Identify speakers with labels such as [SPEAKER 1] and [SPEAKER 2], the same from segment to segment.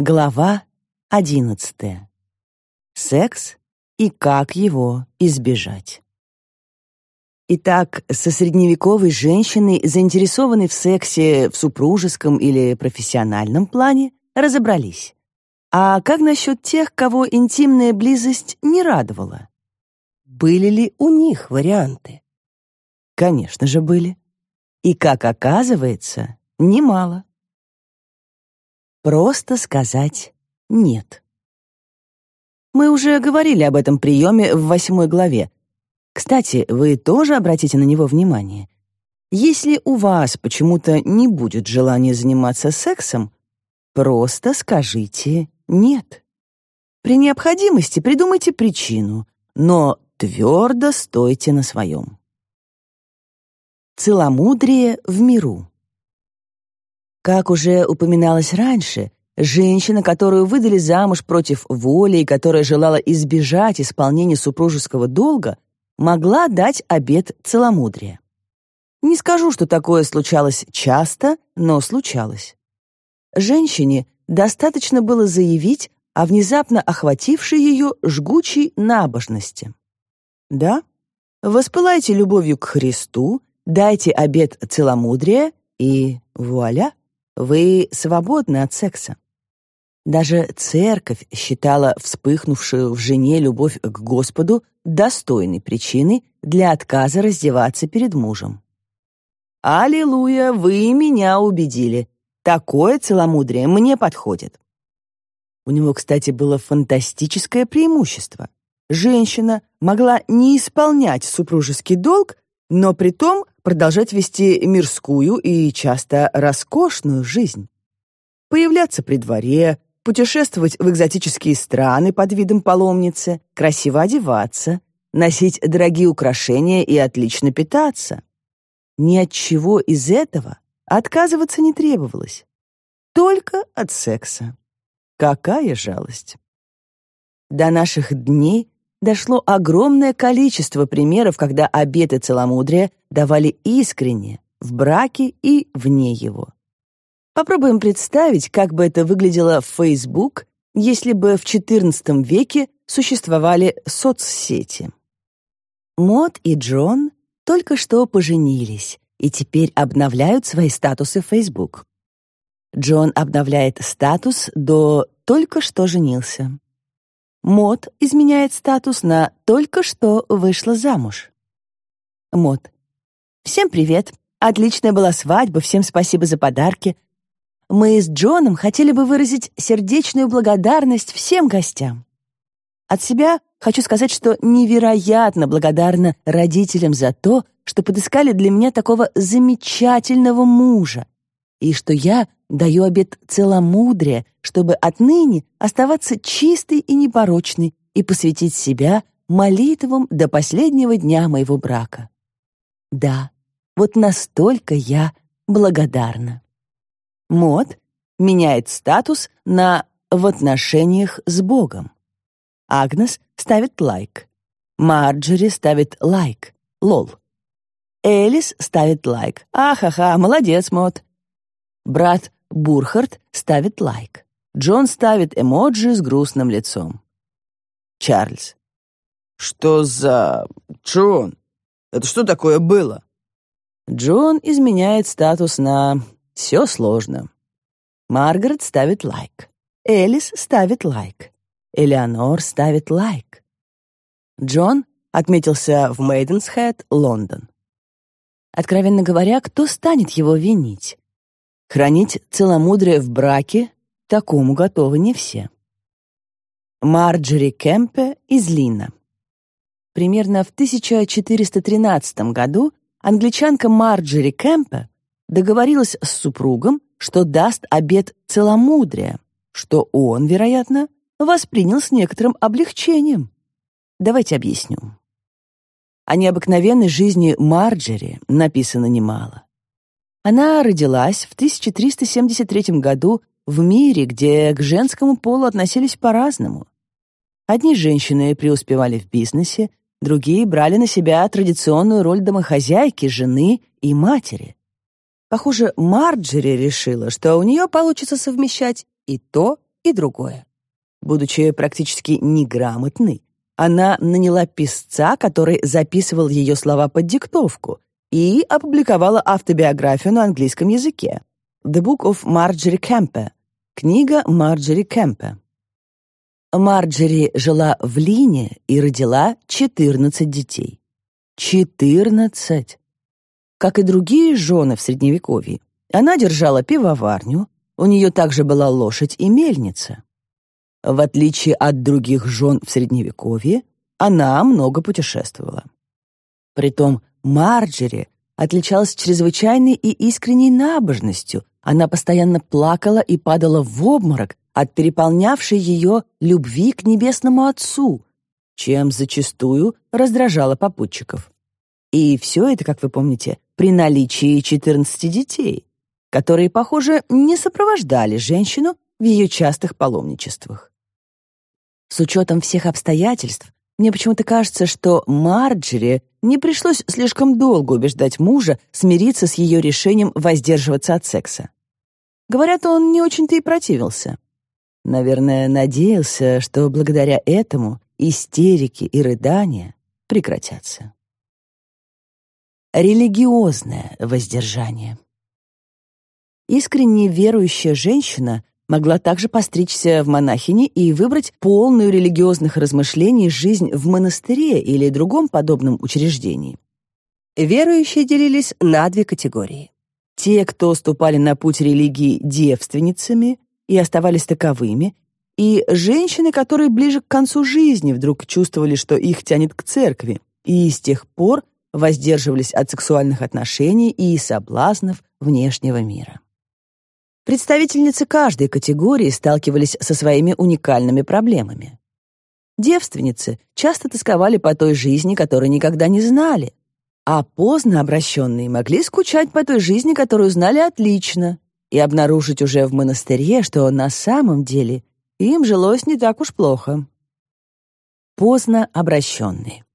[SPEAKER 1] Глава одиннадцатая. Секс и как его избежать. Итак, со средневековой женщиной, заинтересованной в сексе в супружеском или профессиональном плане, разобрались. А как насчет тех, кого интимная близость не радовала? Были ли у них варианты? Конечно же, были. И, как оказывается, немало. Просто сказать «нет». Мы уже говорили об этом приеме в восьмой главе. Кстати, вы тоже обратите на него внимание. Если у вас почему-то не будет желания заниматься сексом, просто скажите «нет». При необходимости придумайте причину, но твердо стойте на своем. Целомудрие в миру. Как уже упоминалось раньше, женщина, которую выдали замуж против воли и которая желала избежать исполнения супружеского долга, могла дать обет целомудрия. Не скажу, что такое случалось часто, но случалось. Женщине достаточно было заявить о внезапно охватившей ее жгучей набожности. Да, воспылайте любовью к Христу Дайте обет целомудрия, и вуаля, вы свободны от секса. Даже церковь считала вспыхнувшую в жене любовь к Господу достойной причиной для отказа раздеваться перед мужем. «Аллилуйя, вы меня убедили. Такое целомудрие мне подходит». У него, кстати, было фантастическое преимущество. Женщина могла не исполнять супружеский долг, но при том продолжать вести мирскую и часто роскошную жизнь. Появляться при дворе, путешествовать в экзотические страны под видом паломницы, красиво одеваться, носить дорогие украшения и отлично питаться. Ни от чего из этого отказываться не требовалось. Только от секса. Какая жалость. До наших дней дошло огромное количество примеров, когда обеты целомудрия давали искренне, в браке и вне его. Попробуем представить, как бы это выглядело в Facebook, если бы в XIV веке существовали соцсети. Мод и Джон только что поженились и теперь обновляют свои статусы в Facebook. Джон обновляет статус до «только что женился». Мод изменяет статус на «только что вышла замуж». Мод. Всем привет. Отличная была свадьба, всем спасибо за подарки. Мы с Джоном хотели бы выразить сердечную благодарность всем гостям. От себя хочу сказать, что невероятно благодарна родителям за то, что подыскали для меня такого замечательного мужа, и что я даю обет целомудрия, чтобы отныне оставаться чистой и непорочной и посвятить себя молитвам до последнего дня моего брака. Да, вот настолько я благодарна. Мод меняет статус на «в отношениях с Богом». Агнес ставит лайк. Марджери ставит лайк. Лол. Элис ставит лайк. Ахаха, молодец, Мод. Брат Бурхард ставит лайк. Джон ставит эмоджи с грустным лицом. Чарльз.
[SPEAKER 2] «Что за... Джон? Это что такое было?»
[SPEAKER 1] Джон изменяет статус на «все сложно». Маргарет ставит лайк. Элис ставит лайк. Элеонор ставит лайк. Джон отметился в Мейденсхед, Лондон. Откровенно говоря, кто станет его винить? Хранить целомудрие в браке такому готовы не все. Марджери Кемпе из Лина. Примерно в 1413 году англичанка Марджери Кемпе договорилась с супругом, что даст обет целомудрия, что он, вероятно, воспринял с некоторым облегчением. Давайте объясню. О необыкновенной жизни Марджери написано немало. Она родилась в 1373 году в мире, где к женскому полу относились по-разному. Одни женщины преуспевали в бизнесе, другие брали на себя традиционную роль домохозяйки, жены и матери. Похоже, Марджери решила, что у нее получится совмещать и то,
[SPEAKER 3] и другое.
[SPEAKER 1] Будучи практически неграмотной, она наняла писца, который записывал ее слова под диктовку, и опубликовала автобиографию на английском языке «The Book of Marjorie Кемпе» — книга Марджери Кемпе. Марджери жила в Лине и родила 14 детей. 14! Как и другие жены в Средневековье, она держала пивоварню, у нее также была лошадь и мельница. В отличие от других жен в Средневековье, она много путешествовала. Притом Марджери отличалась чрезвычайной и искренней набожностью. Она постоянно плакала и падала в обморок от переполнявшей ее любви к небесному Отцу, чем зачастую раздражала попутчиков. И все это, как вы помните, при наличии 14 детей, которые, похоже, не сопровождали женщину в ее частых паломничествах. С учетом всех обстоятельств, мне почему-то кажется, что Марджери не пришлось слишком долго убеждать мужа смириться с ее решением воздерживаться от секса. Говорят, он не очень-то и противился. Наверное, надеялся, что благодаря этому истерики и рыдания прекратятся. Религиозное воздержание. Искренне верующая женщина могла также постричься в монахини и выбрать полную религиозных размышлений жизнь в монастыре или другом подобном учреждении.
[SPEAKER 3] Верующие делились на две категории.
[SPEAKER 1] Те, кто ступали на путь религии девственницами и оставались таковыми, и женщины, которые ближе к концу жизни вдруг чувствовали, что их тянет к церкви, и с тех пор воздерживались от сексуальных отношений и соблазнов внешнего мира. Представительницы каждой категории сталкивались со своими уникальными проблемами. Девственницы часто тосковали по той жизни, которую никогда не знали, а поздно обращенные могли скучать по той жизни, которую знали отлично, и обнаружить уже в монастыре, что на самом деле им жилось не так уж плохо. Поздно обращенные.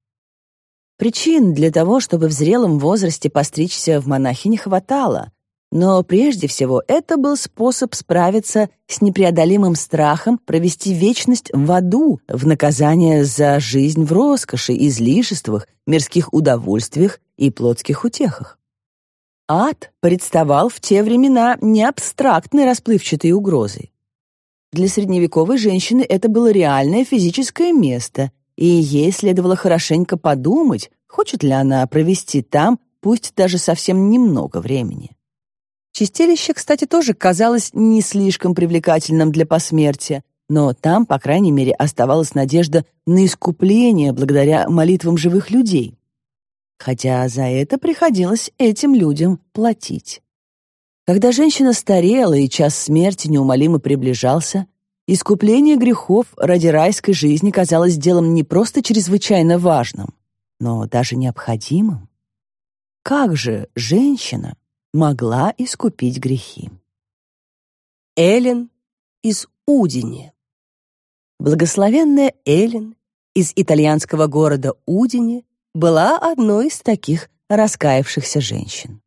[SPEAKER 1] Причин для того, чтобы в зрелом возрасте постричься в монахи не хватало, но прежде всего это был способ справиться с непреодолимым страхом провести вечность в аду в наказание за жизнь в роскоши, излишествах, мирских удовольствиях и плотских утехах. Ад представал в те времена не абстрактной расплывчатой угрозой. Для средневековой женщины это было реальное физическое место, и ей следовало хорошенько подумать, хочет ли она провести там, пусть даже совсем немного времени. Чистилище, кстати, тоже казалось не слишком привлекательным для посмертия, но там, по крайней мере, оставалась надежда на искупление благодаря молитвам живых людей. Хотя за это приходилось этим людям платить. Когда женщина старела и час смерти неумолимо приближался, искупление грехов ради райской жизни казалось делом не просто чрезвычайно важным, но даже необходимым. Как же женщина могла искупить грехи.
[SPEAKER 3] Эллен из Удини.
[SPEAKER 1] Благословенная Эллен из итальянского города Удини была одной из таких раскаявшихся женщин.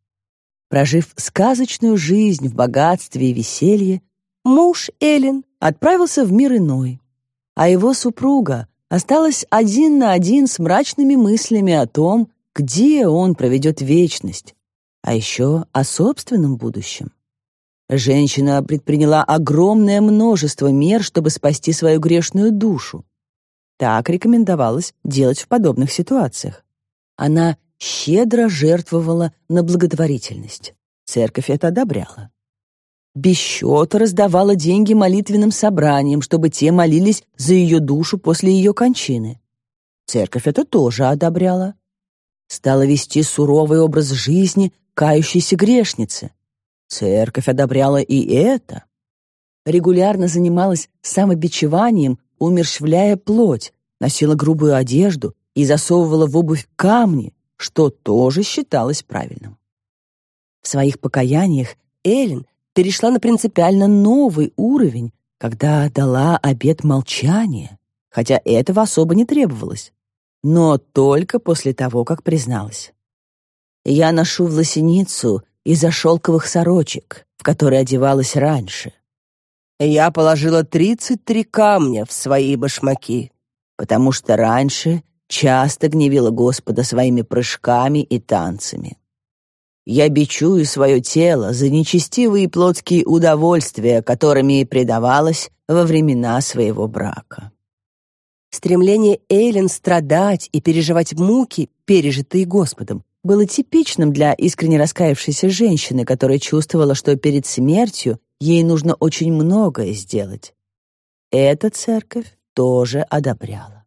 [SPEAKER 1] Прожив сказочную жизнь в богатстве и веселье, муж Эллен отправился в мир иной, а его супруга осталась один на один с мрачными мыслями о том, где он проведет вечность, а еще о собственном будущем. Женщина предприняла огромное множество мер, чтобы спасти свою грешную душу. Так рекомендовалось делать в подобных ситуациях. Она щедро жертвовала на благотворительность. Церковь это одобряла. Без счета раздавала деньги молитвенным собраниям, чтобы те молились за ее душу после ее кончины. Церковь это тоже одобряла. Стала вести суровый образ жизни, кающейся грешницы. Церковь одобряла и это. Регулярно занималась самобичеванием, умерщвляя плоть, носила грубую одежду и засовывала в обувь камни, что тоже считалось правильным. В своих покаяниях Эллен перешла на принципиально новый уровень, когда дала обет молчания, хотя этого особо не требовалось, но только после того, как призналась. Я ношу власеницу из-за шелковых сорочек, в которые одевалась раньше.
[SPEAKER 3] Я положила тридцать три камня в свои башмаки,
[SPEAKER 1] потому что раньше часто гневила Господа своими прыжками и танцами. Я бичую свое тело за нечестивые плотские удовольствия, которыми и предавалась во времена своего брака.
[SPEAKER 3] Стремление Эйлен страдать и переживать муки, пережитые Господом, было типичным для искренне раскаявшейся женщины, которая чувствовала, что перед смертью ей нужно очень многое сделать.
[SPEAKER 1] Эта церковь тоже одобряла.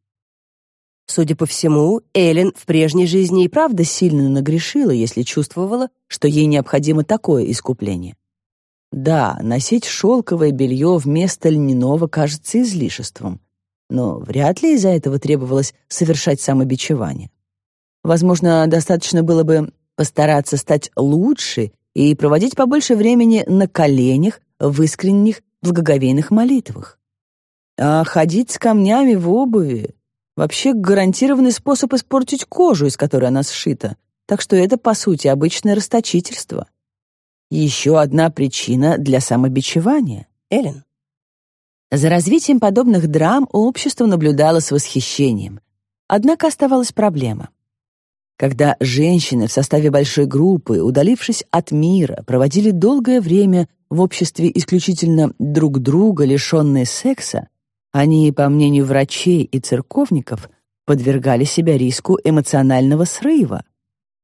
[SPEAKER 3] Судя по всему, Эллен в прежней жизни и правда сильно нагрешила, если чувствовала, что ей необходимо такое искупление.
[SPEAKER 1] Да, носить шелковое белье вместо льняного кажется излишеством, но вряд ли из-за этого требовалось совершать самобичевание. Возможно, достаточно было бы постараться стать лучше и проводить побольше времени на коленях в искренних благоговейных молитвах. А ходить с камнями в обуви — вообще гарантированный способ испортить кожу, из которой она сшита, так что это, по сути, обычное расточительство. Еще одна причина для самобичевания.
[SPEAKER 3] Эллен.
[SPEAKER 1] За развитием подобных драм общество наблюдало с восхищением. Однако оставалась проблема — когда женщины в составе большой группы, удалившись от мира, проводили долгое время в обществе исключительно друг друга, лишенные секса, они, по мнению врачей и церковников, подвергали себя риску эмоционального срыва,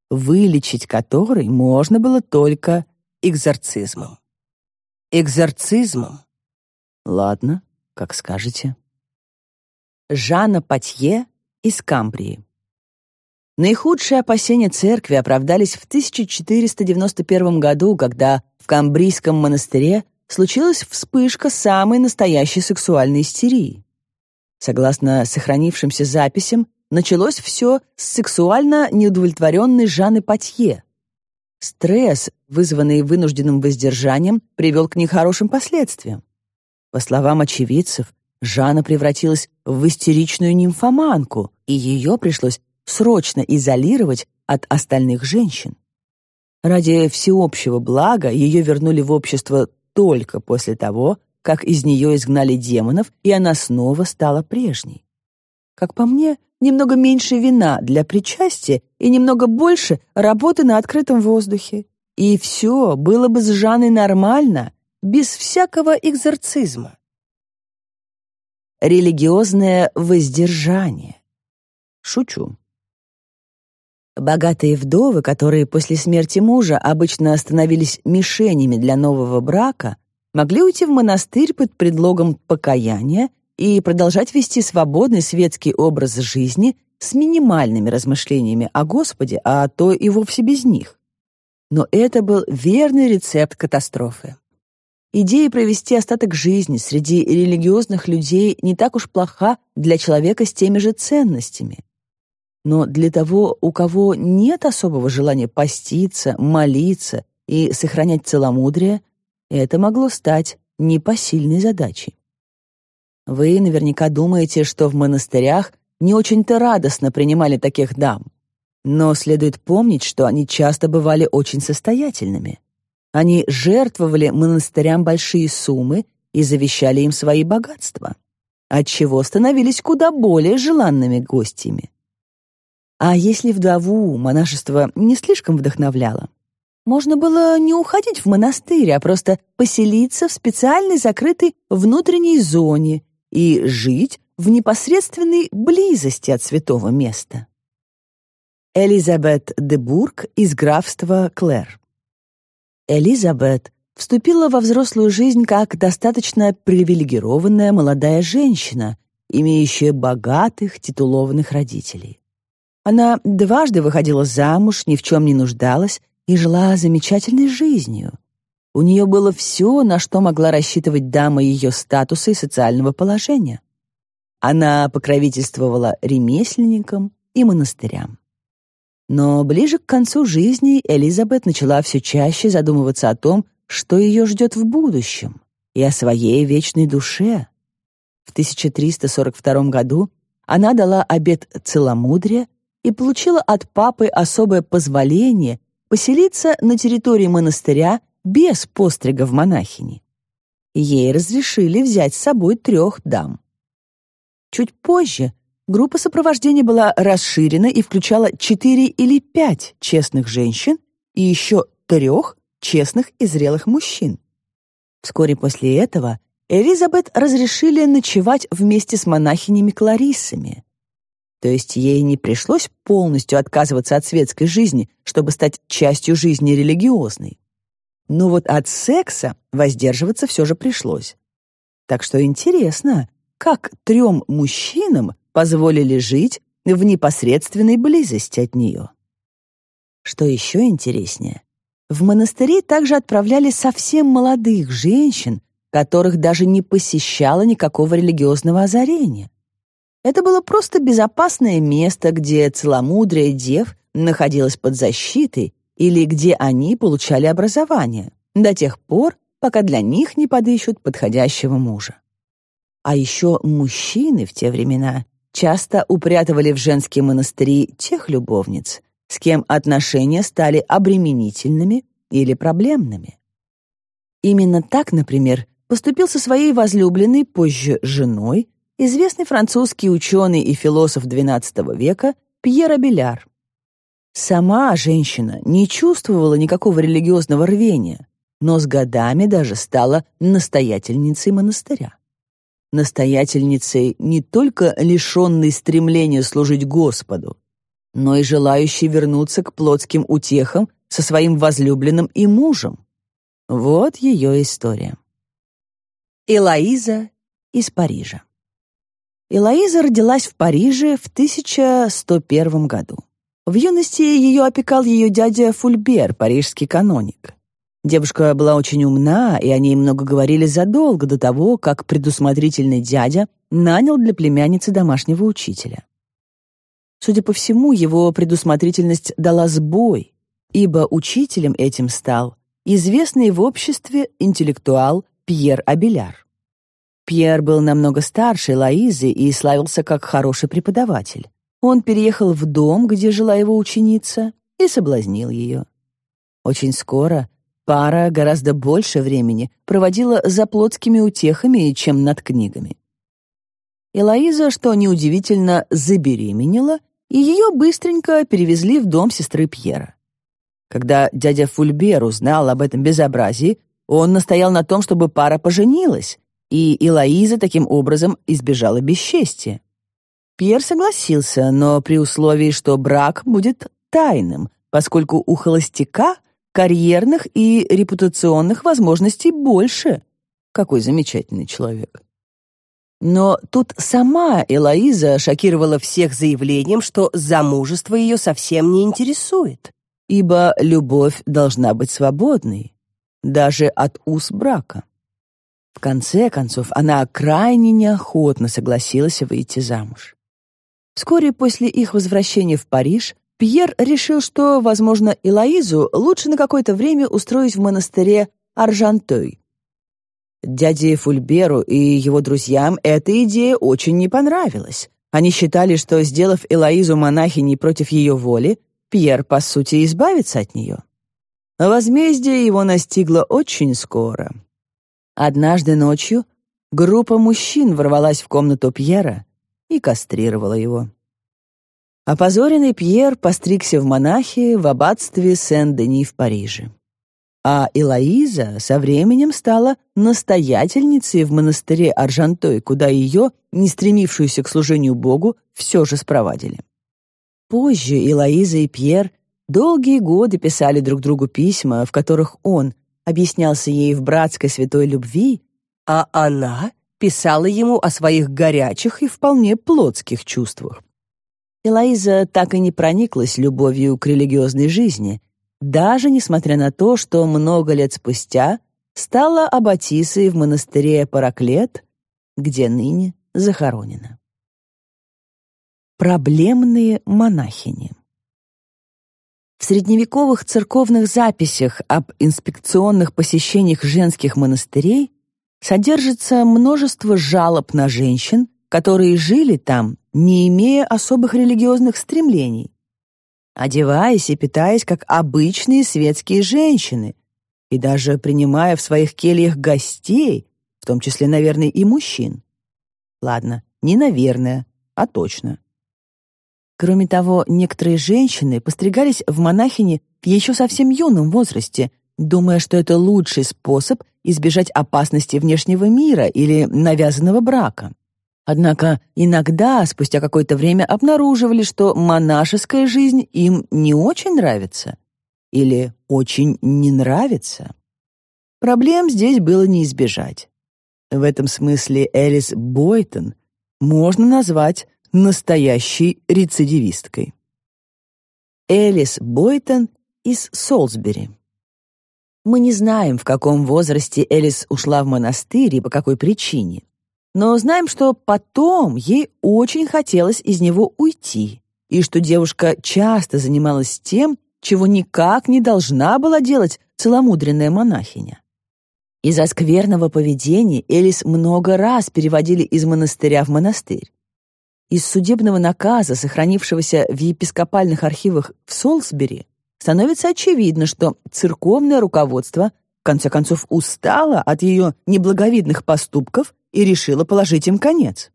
[SPEAKER 1] вылечить который можно было только экзорцизмом. Экзорцизмом? Ладно, как скажете. Жанна Патье из Камбрии. Наихудшие опасения церкви оправдались в 1491 году, когда в Камбрийском монастыре случилась вспышка самой настоящей сексуальной истерии. Согласно сохранившимся записям, началось все с сексуально неудовлетворенной Жанны Патье. Стресс, вызванный вынужденным воздержанием, привел к нехорошим последствиям. По словам очевидцев, Жанна превратилась в истеричную нимфоманку, и ее пришлось срочно изолировать от остальных женщин. Ради всеобщего блага ее вернули в общество только после того, как из нее изгнали демонов, и она снова стала прежней. Как по мне, немного меньше вина для причастия и немного больше работы на открытом воздухе. И все было бы с Жанной нормально, без всякого экзорцизма. Религиозное воздержание. Шучу. Богатые вдовы, которые после смерти мужа обычно становились мишенями для нового брака, могли уйти в монастырь под предлогом покаяния и продолжать вести свободный светский образ жизни с минимальными размышлениями о Господе, а то и вовсе без них. Но это был верный рецепт катастрофы. Идея провести остаток жизни среди религиозных людей не так уж плоха для человека с теми же ценностями. Но для того, у кого нет особого желания поститься, молиться и сохранять целомудрие, это могло стать непосильной задачей. Вы наверняка думаете, что в монастырях не очень-то радостно принимали таких дам. Но следует помнить, что они часто бывали очень состоятельными. Они жертвовали монастырям большие суммы и завещали им свои богатства, отчего становились куда более желанными гостями. А если вдову монашество не слишком вдохновляло, можно было не уходить в монастырь, а просто поселиться в специальной закрытой внутренней зоне и жить в непосредственной близости от святого места. Элизабет де Бург из графства Клэр. Элизабет вступила во взрослую жизнь как достаточно привилегированная молодая женщина, имеющая богатых титулованных родителей. Она дважды выходила замуж, ни в чем не нуждалась и жила замечательной жизнью. У нее было все, на что могла рассчитывать дама ее статуса и социального положения. Она покровительствовала ремесленникам и монастырям. Но ближе к концу жизни Элизабет начала все чаще задумываться о том, что ее ждет в будущем, и о своей вечной душе. В 1342 году она дала обет целомудрия и получила от папы особое позволение поселиться на территории монастыря без пострига в монахини. ей разрешили взять с собой трех дам. Чуть позже группа сопровождения была расширена и включала четыре или пять честных женщин и еще трех честных и зрелых мужчин. Вскоре после этого Элизабет разрешили ночевать вместе с монахинями-клариссами. То есть ей не пришлось полностью отказываться от светской жизни, чтобы стать частью жизни религиозной. Но вот от секса воздерживаться все же пришлось. Так что интересно, как трем мужчинам позволили жить в непосредственной близости от нее. Что еще интереснее, в монастыри также отправляли совсем молодых женщин, которых даже не посещало никакого религиозного озарения. Это было просто безопасное место, где целомудрие дев находилось под защитой или где они получали образование, до тех пор, пока для них не подыщут подходящего мужа. А еще мужчины в те времена часто упрятывали в женские монастыри тех любовниц, с кем отношения стали обременительными или проблемными. Именно так, например, поступил со своей возлюбленной, позже женой, известный французский ученый и философ XII века Пьер Абеляр. Сама женщина не чувствовала никакого религиозного рвения, но с годами даже стала настоятельницей монастыря настоятельницей не только лишенной стремления служить Господу, но и желающей вернуться к плотским утехам со своим возлюбленным и мужем. Вот ее история. Элоиза из Парижа. Элоиза родилась в Париже в 1101 году. В юности ее опекал ее дядя Фульбер, парижский каноник. Девушка была очень умна, и о ней много говорили задолго до того, как предусмотрительный дядя нанял для племянницы домашнего учителя. Судя по всему, его предусмотрительность дала сбой, ибо учителем этим стал известный в обществе интеллектуал Пьер Абеляр. Пьер был намного старше Лоизы и славился как хороший преподаватель. Он переехал в дом, где жила его ученица, и соблазнил ее. Очень скоро Пара гораздо больше времени проводила за плотскими утехами, чем над книгами. Элоиза, что неудивительно, забеременела, и ее быстренько перевезли в дом сестры Пьера. Когда дядя Фульбер узнал об этом безобразии, он настоял на том, чтобы пара поженилась, и Элоиза таким образом избежала бесчестия. Пьер согласился, но при условии, что брак будет тайным, поскольку у холостяка карьерных и репутационных возможностей больше. Какой замечательный человек. Но тут сама Элоиза шокировала всех заявлением, что замужество ее совсем не интересует, ибо любовь должна быть свободной, даже от уз брака. В конце концов, она крайне неохотно согласилась выйти замуж. Вскоре после их возвращения в Париж Пьер решил, что, возможно, Элоизу лучше на какое-то время устроить в монастыре Аржантой. Дяде Фульберу и его друзьям эта идея очень не понравилась. Они считали, что, сделав Элоизу монахиней против ее воли, Пьер, по сути, избавится от нее. Возмездие его настигло очень скоро. Однажды ночью группа мужчин ворвалась в комнату Пьера и кастрировала его. Опозоренный Пьер постригся в монахи в аббатстве Сен-Дени в Париже. А Элоиза со временем стала настоятельницей в монастыре Аржантой, куда ее, не стремившуюся к служению Богу, все же спровадили. Позже Элоиза и Пьер долгие годы писали друг другу письма, в которых он объяснялся ей в братской святой любви, а она писала ему о своих горячих и вполне плотских чувствах. Элоиза так и не прониклась любовью к религиозной жизни, даже несмотря на то, что много лет спустя стала аббатисой в монастыре Параклет, где ныне захоронена. Проблемные монахини В средневековых церковных записях об инспекционных посещениях женских монастырей содержится множество жалоб на женщин, которые жили там не имея особых религиозных стремлений, одеваясь и питаясь как обычные светские женщины, и даже принимая в своих кельях гостей, в том числе, наверное, и мужчин. Ладно, не наверное, а точно. Кроме того, некоторые женщины постригались в монахини в еще совсем юном возрасте, думая, что это лучший способ избежать опасности внешнего мира или навязанного брака. Однако иногда, спустя какое-то время, обнаруживали, что монашеская жизнь им не очень нравится или очень не нравится. Проблем здесь было не избежать. В этом смысле Элис Бойтон можно назвать настоящей рецидивисткой. Элис Бойтон из Солсбери. Мы не знаем, в каком возрасте Элис ушла в монастырь и по какой причине. Но знаем, что потом ей очень хотелось из него уйти, и что девушка часто занималась тем, чего никак не должна была делать целомудренная монахиня. Из-за скверного поведения Элис много раз переводили из монастыря в монастырь. Из судебного наказа, сохранившегося в епископальных архивах в Солсбери, становится очевидно, что церковное руководство в конце концов устало от ее неблаговидных поступков и решило положить им конец.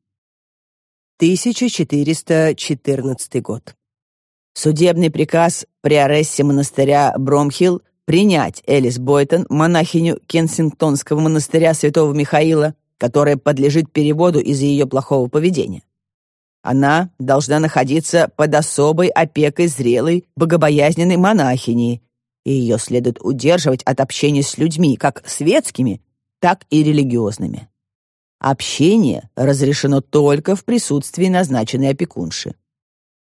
[SPEAKER 1] 1414 год. Судебный приказ при аресте монастыря Бромхилл принять Элис Бойтон, монахиню Кенсингтонского монастыря Святого Михаила, которая подлежит переводу из-за ее плохого поведения. Она должна находиться под особой опекой зрелой, богобоязненной монахини, и ее следует удерживать от общения с людьми, как светскими, так и религиозными. Общение разрешено только в присутствии назначенной опекунши.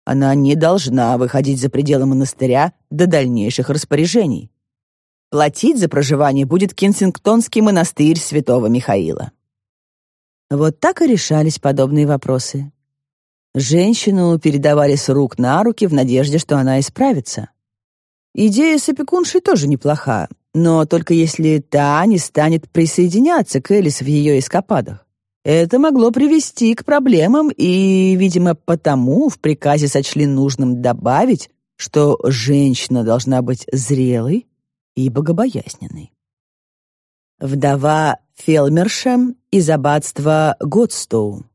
[SPEAKER 1] Она не должна выходить за пределы монастыря до дальнейших распоряжений. Платить за проживание будет Кенсингтонский монастырь святого Михаила. Вот так и решались подобные вопросы. Женщину передавали с рук на руки в надежде, что она исправится. Идея с опекуншей тоже неплоха, но только если та не станет присоединяться к Элис в ее эскападах. Это могло привести к проблемам, и, видимо, потому в приказе сочли нужным добавить, что женщина должна быть зрелой, и богобоязненный. Вдова Фелмерша из аббатства Годстоу.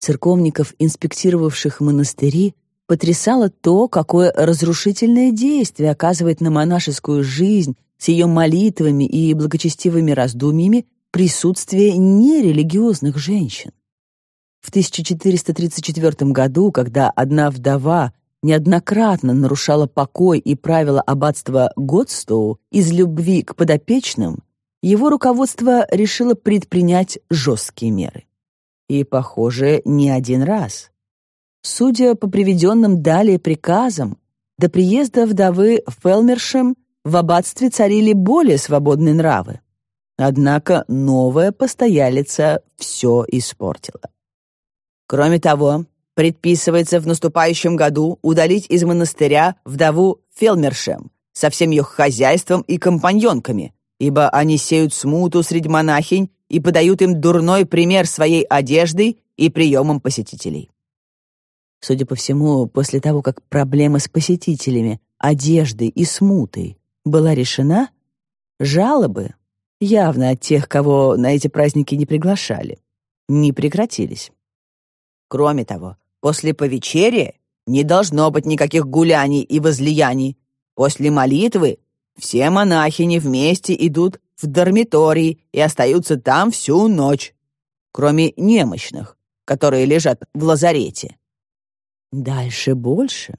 [SPEAKER 1] Церковников, инспектировавших монастыри, потрясало то, какое разрушительное действие оказывает на монашескую жизнь с ее молитвами и благочестивыми раздумьями присутствие нерелигиозных женщин. В 1434 году, когда одна вдова неоднократно нарушала покой и правила аббатства Годстоу из любви к подопечным, его руководство решило предпринять жесткие меры. И, похоже, не один раз. Судя по приведенным далее приказам, до приезда вдовы Фелмершем в аббатстве царили более свободные нравы. Однако новая постоялица все испортила. Кроме того, Предписывается в наступающем году удалить из монастыря вдову Фелмершем со всем ее хозяйством и компаньонками, ибо они сеют смуту среди монахинь и подают им дурной пример своей одеждой и приемом посетителей. Судя по всему, после того, как проблема с посетителями, одеждой и смутой была решена, жалобы, явно от тех, кого на эти праздники не приглашали, не прекратились. Кроме того, После повечерия не должно быть никаких гуляний и возлияний. После молитвы все монахини вместе идут в дармиторий и остаются там всю ночь, кроме немощных, которые лежат в лазарете. Дальше больше.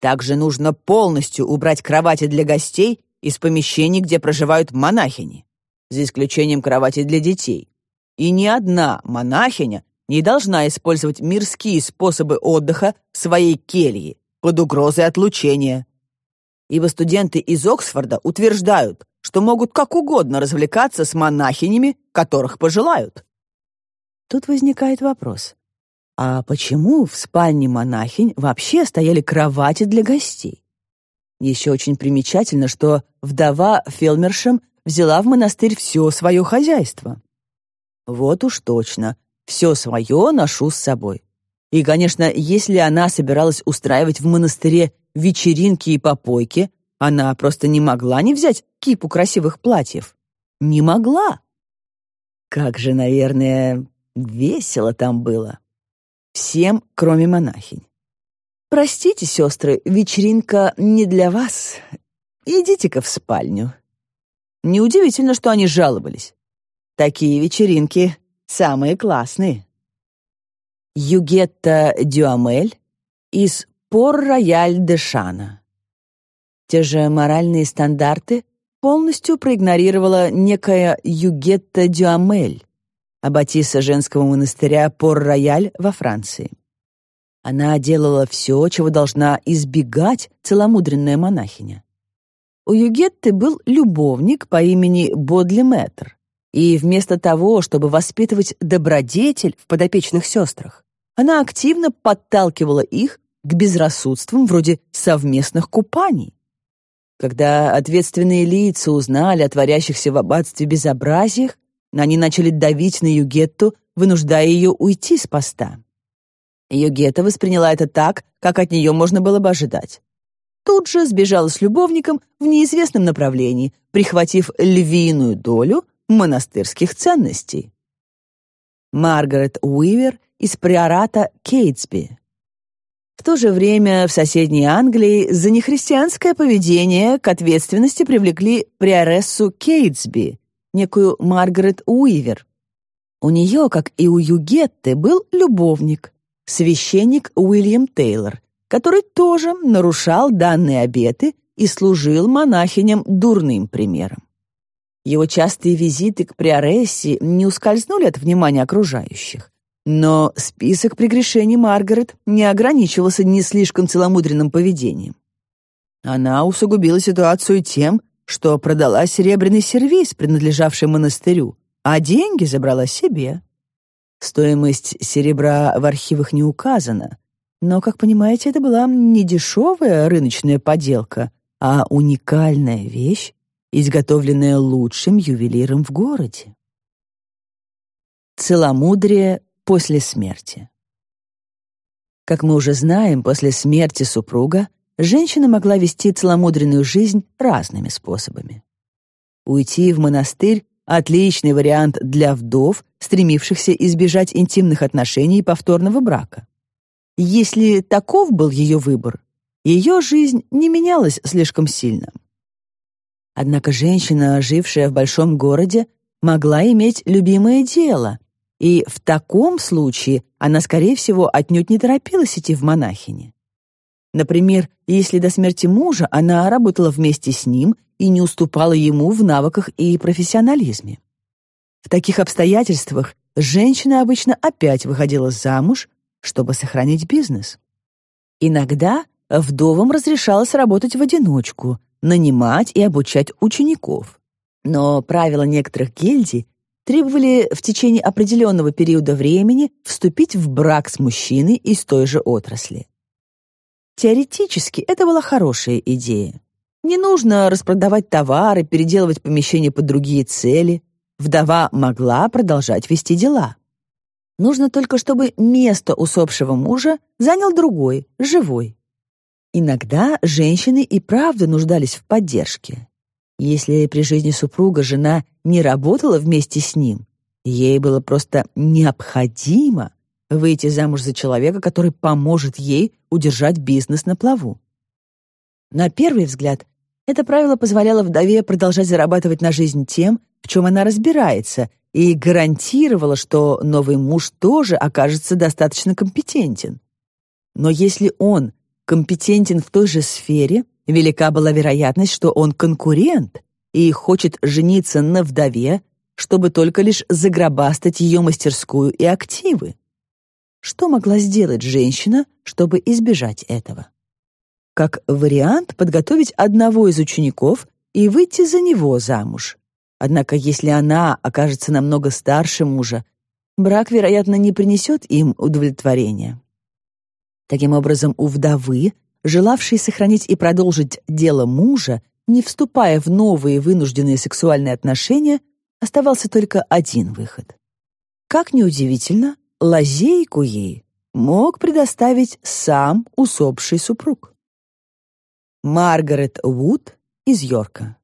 [SPEAKER 1] Также нужно полностью убрать кровати для гостей из помещений, где проживают монахини, за исключением кровати для детей. И ни одна монахиня не должна использовать мирские способы отдыха в своей келье под угрозой отлучения. Ибо студенты из Оксфорда утверждают, что могут как угодно развлекаться с монахинями, которых пожелают. Тут возникает вопрос. А почему в спальне монахинь вообще стояли кровати для гостей? Еще очень примечательно, что вдова Фелмершем взяла в монастырь все свое хозяйство. Вот уж точно, все свое ношу с собой. И, конечно, если она собиралась устраивать в монастыре вечеринки и попойки, она просто не могла не взять кипу красивых платьев. Не могла. Как же, наверное, весело там было. Всем, кроме монахинь. «Простите, сестры, вечеринка не для вас. Идите-ка в спальню». Неудивительно, что они жаловались. Такие вечеринки самые классные. Югетта Дюамель из Пор-Рояль де Шана. Те же моральные стандарты полностью проигнорировала некая Югетта Дюамель, аббатиса женского монастыря Пор-Рояль во Франции. Она делала все, чего должна избегать целомудренная монахиня. У Югетты был любовник по имени Бодли Мэтр, и вместо того, чтобы воспитывать добродетель в подопечных сестрах, она активно подталкивала их к безрассудствам вроде совместных купаний. Когда ответственные лица узнали о творящихся в аббатстве безобразиях, они начали давить на Югетту, вынуждая ее уйти с поста. Югетта восприняла это так, как от нее можно было бы ожидать. Тут же сбежала с любовником в неизвестном направлении, прихватив львиную долю монастырских ценностей. Маргарет Уивер из приората Кейтсби, в то же время в соседней Англии за нехристианское поведение к ответственности привлекли приорессу Кейтсби, некую Маргарет Уивер. У нее, как и у Югетты, был любовник, священник Уильям Тейлор, который тоже нарушал данные обеты и служил монахиням дурным примером. Его частые визиты к приорессе не ускользнули от внимания окружающих. Но список прегрешений Маргарет не ограничивался не слишком целомудренным поведением. Она усугубила ситуацию тем, что продала серебряный сервиз, принадлежавший монастырю, а деньги забрала себе. Стоимость серебра в архивах не указана, но, как понимаете, это была не дешевая рыночная поделка, а уникальная вещь, изготовленная лучшим ювелиром в городе. Целомудрие после смерти. Как мы уже знаем, после смерти супруга женщина могла вести целомудренную жизнь разными способами. Уйти в монастырь — отличный вариант для вдов, стремившихся избежать интимных отношений и повторного брака. Если таков был ее выбор, ее жизнь не менялась слишком сильно. Однако женщина, жившая в большом городе, могла иметь любимое дело, и в таком случае она, скорее всего, отнюдь не торопилась идти в монахини. Например, если до смерти мужа она работала вместе с ним и не уступала ему в навыках и профессионализме. В таких обстоятельствах женщина обычно опять выходила замуж, чтобы сохранить бизнес. Иногда вдовам разрешалось работать в одиночку, нанимать и обучать учеников. Но правила некоторых гильдий требовали в течение определенного периода времени вступить в брак с мужчиной из той же отрасли. Теоретически это была хорошая идея. Не нужно распродавать товары, переделывать помещения под другие цели. Вдова могла продолжать вести дела. Нужно только, чтобы место усопшего мужа занял другой, живой. Иногда женщины и правда нуждались в поддержке. Если при жизни супруга жена не работала вместе с ним, ей было просто необходимо выйти замуж за человека, который поможет ей удержать бизнес на плаву. На первый взгляд, это правило позволяло вдове продолжать зарабатывать на жизнь тем, в чем она разбирается, и гарантировало, что новый муж тоже окажется достаточно компетентен. Но если он компетентен в той же сфере, Велика была вероятность, что он конкурент и хочет жениться на вдове, чтобы только лишь загробастать ее мастерскую и активы. Что могла сделать женщина, чтобы избежать этого? Как вариант подготовить одного из учеников и выйти за него замуж. Однако если она окажется намного старше мужа, брак, вероятно, не принесет им удовлетворения. Таким образом, у вдовы желавший сохранить и продолжить дело мужа, не вступая в новые вынужденные сексуальные отношения, оставался только один выход. Как неудивительно, лазейку ей мог предоставить сам усопший супруг. Маргарет Вуд из Йорка.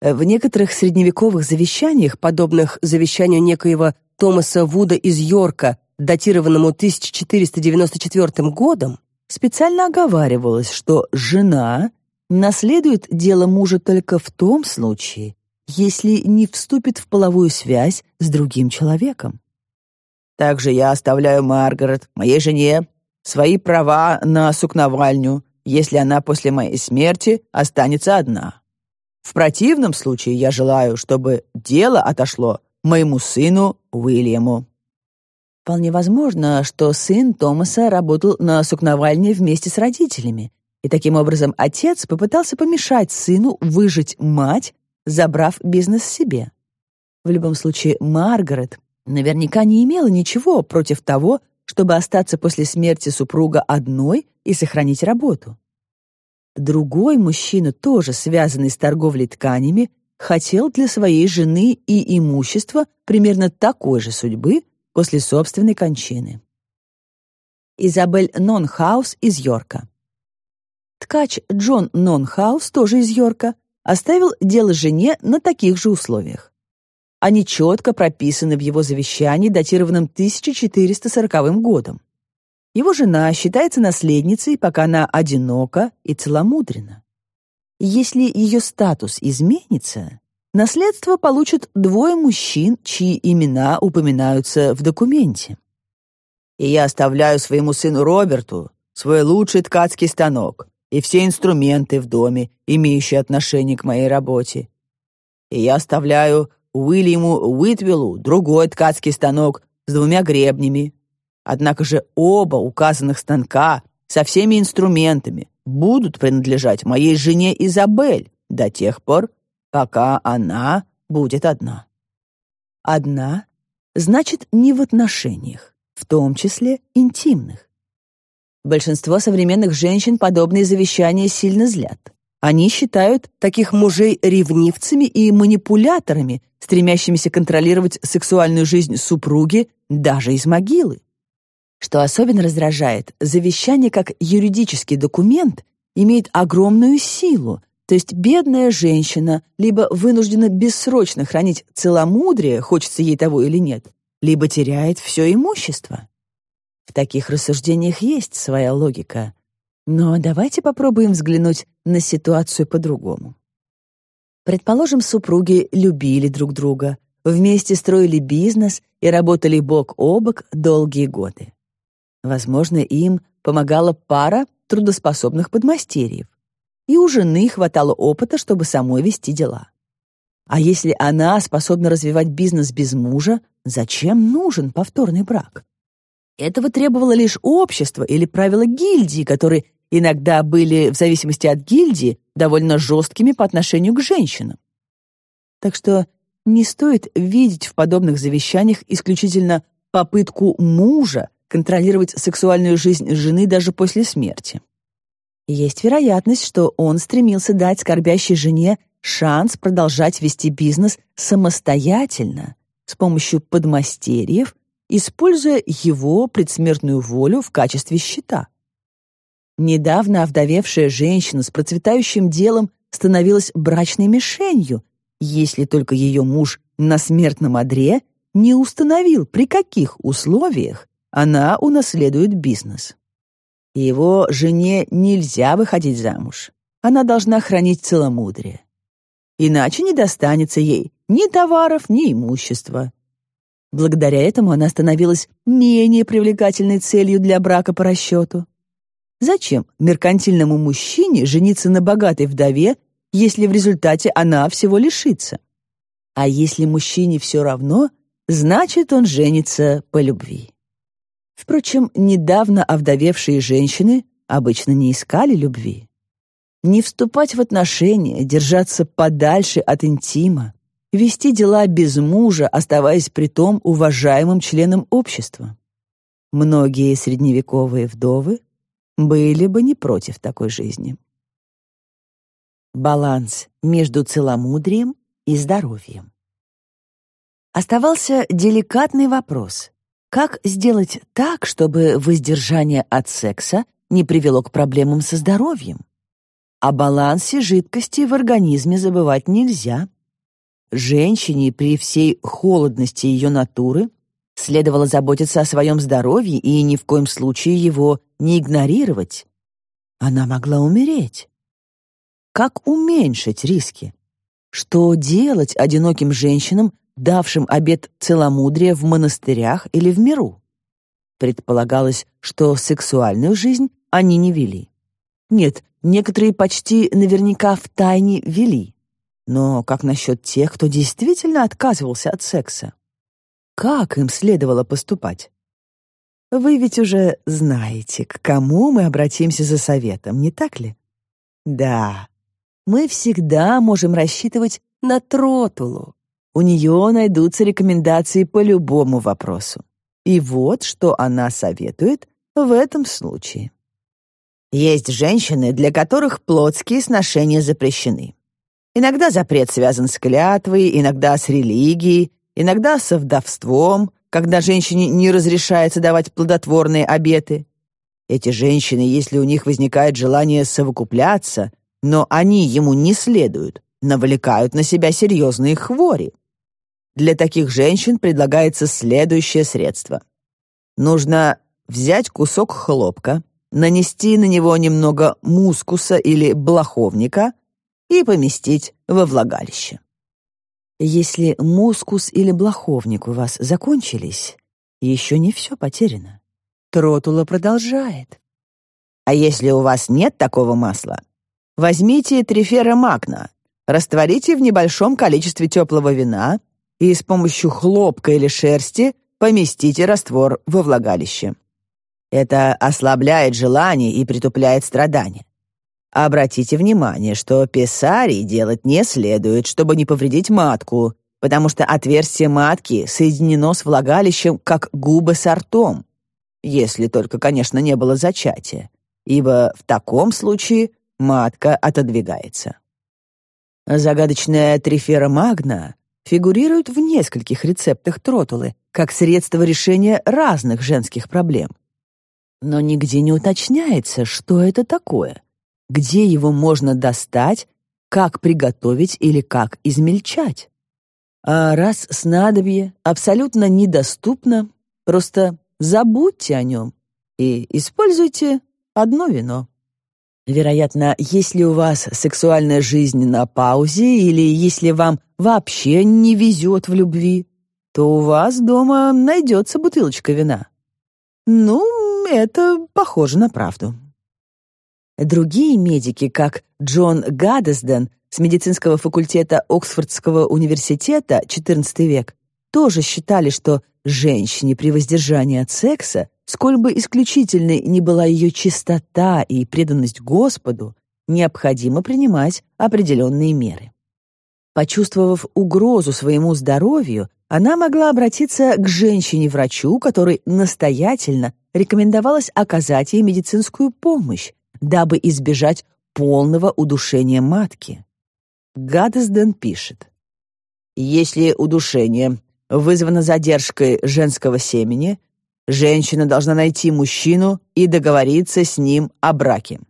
[SPEAKER 3] В некоторых средневековых завещаниях, подобных завещанию некоего Томаса Вуда из Йорка, датированному 1494 годом, специально оговаривалось, что жена наследует дело мужа только в том случае, если не вступит в половую связь с другим человеком.
[SPEAKER 2] Также я оставляю Маргарет, моей жене, свои права на сукновальню, если она после моей смерти останется одна. В противном случае я желаю, чтобы дело отошло моему сыну Уильяму.
[SPEAKER 1] Вполне возможно, что сын Томаса работал на сукновальне вместе с родителями, и таким образом отец попытался помешать сыну выжить мать, забрав бизнес себе. В любом случае, Маргарет наверняка не имела ничего против того, чтобы остаться после смерти супруга одной и сохранить работу. Другой мужчина, тоже связанный с торговлей тканями, хотел для своей жены и имущества примерно такой же судьбы, после собственной кончины. Изабель Нонхаус из Йорка. Ткач Джон Нонхаус, тоже из Йорка, оставил дело жене на таких же условиях. Они четко прописаны в его завещании, датированном 1440 годом. Его жена считается наследницей, пока она одинока и целомудрена. Если ее статус изменится, Наследство получат двое мужчин, чьи имена упоминаются в документе.
[SPEAKER 2] И я оставляю своему сыну Роберту свой лучший ткацкий станок и все инструменты в доме, имеющие отношение к моей работе. И я оставляю Уильяму Уитвиллу другой ткацкий станок с двумя гребнями. Однако же оба указанных станка со всеми инструментами будут принадлежать моей жене Изабель до тех пор, пока она будет одна.
[SPEAKER 1] Одна значит не в отношениях, в том числе интимных. Большинство современных женщин подобные завещания сильно злят. Они считают таких мужей ревнивцами и манипуляторами, стремящимися контролировать сексуальную жизнь супруги даже из могилы. Что особенно раздражает, завещание как юридический документ имеет огромную силу, то есть бедная женщина либо вынуждена бессрочно хранить целомудрие, хочется ей того или нет, либо теряет все имущество. В таких рассуждениях есть своя логика. Но давайте попробуем взглянуть на ситуацию по-другому. Предположим, супруги любили друг друга, вместе строили бизнес и работали бок о бок долгие годы. Возможно, им помогала пара трудоспособных подмастерьев и у жены хватало опыта, чтобы самой вести дела. А если она способна развивать бизнес без мужа, зачем нужен повторный брак? Этого требовало лишь общество или правила гильдии, которые иногда были, в зависимости от гильдии, довольно жесткими по отношению к женщинам. Так что не стоит видеть в подобных завещаниях исключительно попытку мужа контролировать сексуальную жизнь жены даже после смерти. Есть вероятность, что он стремился дать скорбящей жене шанс продолжать вести бизнес самостоятельно, с помощью подмастерьев, используя его предсмертную волю в качестве щита. Недавно овдовевшая женщина с процветающим делом становилась брачной мишенью, если только ее муж на смертном одре не установил, при каких условиях она унаследует бизнес его жене нельзя выходить замуж. Она должна хранить целомудрие. Иначе не достанется ей ни товаров, ни имущества. Благодаря этому она становилась менее привлекательной целью для брака по расчету. Зачем меркантильному мужчине жениться на богатой вдове, если в результате она всего лишится? А если мужчине все равно, значит, он женится по любви. Впрочем, недавно овдовевшие женщины обычно не искали любви. Не вступать в отношения, держаться подальше от интима, вести дела без мужа, оставаясь при том уважаемым членом общества. Многие средневековые вдовы были бы не против такой жизни. Баланс между целомудрием и здоровьем. Оставался деликатный вопрос. Как сделать так, чтобы воздержание от секса не привело к проблемам со здоровьем? О балансе жидкости в организме забывать нельзя. женщине при всей холодности ее натуры следовало заботиться о своем здоровье и ни в коем случае его не игнорировать. Она могла умереть. Как уменьшить риски? Что делать одиноким женщинам, давшим обет целомудрия в монастырях или в миру? Предполагалось, что сексуальную жизнь они не вели. Нет, некоторые почти наверняка в тайне вели. Но как насчет тех, кто действительно отказывался от секса? Как им следовало поступать? Вы ведь уже знаете, к кому мы обратимся за советом, не так ли? Да, мы всегда можем рассчитывать на Тротулу. У нее найдутся рекомендации по любому вопросу. И вот что она советует в этом случае. Есть женщины, для которых плотские сношения запрещены. Иногда запрет связан с клятвой, иногда с религией, иногда со вдовством, когда женщине не разрешается давать плодотворные обеты. Эти женщины, если у них возникает желание совокупляться, но они ему не следуют, навлекают на себя серьезные хвори. Для таких женщин предлагается следующее средство. Нужно взять кусок хлопка, нанести на него немного мускуса или блоховника и поместить во влагалище. Если мускус или блоховник у вас закончились, еще не все потеряно. Тротула продолжает. А если у вас нет такого масла, возьмите трифера магна, растворите в небольшом количестве теплого вина и с помощью хлопка или шерсти поместите раствор во влагалище. Это ослабляет желание и притупляет страдания. Обратите внимание, что писарий делать не следует, чтобы не повредить матку, потому что отверстие матки соединено с влагалищем, как губы с ртом, если только, конечно, не было зачатия, ибо в таком случае матка отодвигается. Загадочная трифера магна фигурирует в нескольких рецептах тротулы как средство решения разных женских проблем. Но нигде не уточняется, что это такое — где его можно достать, как приготовить или как измельчать. А раз снадобье абсолютно недоступно, просто забудьте о нем и используйте одно вино. Вероятно, если у вас сексуальная жизнь на паузе или если вам вообще не везет в любви, то у вас дома найдется бутылочка вина. Ну, это похоже на правду. Другие медики, как Джон Гаддесден с медицинского факультета Оксфордского университета XIV век, тоже считали, что женщине при воздержании от секса, сколь бы исключительной ни была ее чистота и преданность Господу, необходимо принимать определенные меры. Почувствовав угрозу своему здоровью, она могла обратиться к женщине-врачу, которой настоятельно рекомендовалось оказать ей медицинскую помощь, дабы избежать полного удушения матки. Гадесден пишет. Если удушение вызвано задержкой женского семени, женщина должна найти мужчину и договориться с ним о браке.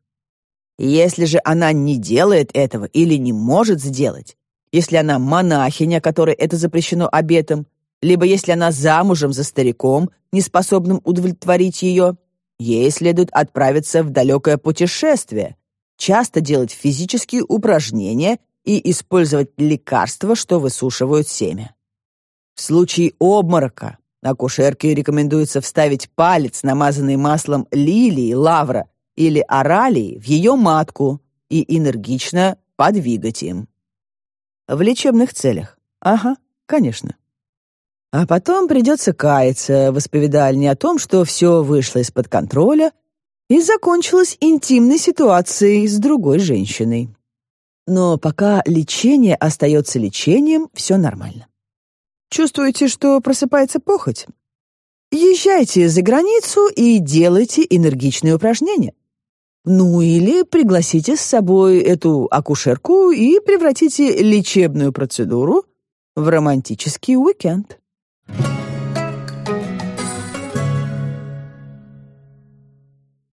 [SPEAKER 1] Если же она не делает этого или не может сделать, если она монахиня, которой это запрещено обетом, либо если она замужем за стариком, не способным удовлетворить ее, ей следует отправиться в далекое путешествие, часто делать физические упражнения и использовать лекарства, что высушивают семя. В случае обморока акушерке рекомендуется вставить палец, намазанный маслом лилии, лавра или оралии, в ее матку и энергично подвигать им. В лечебных целях. Ага, конечно. А потом придется каяться в исповедальне о том, что все вышло из-под контроля и закончилось интимной ситуацией с другой женщиной. Но пока лечение остается лечением, все нормально. Чувствуете, что просыпается похоть? Езжайте за границу и делайте энергичные упражнения. Ну или пригласите с собой эту акушерку и превратите лечебную процедуру в романтический уикенд. Thank you.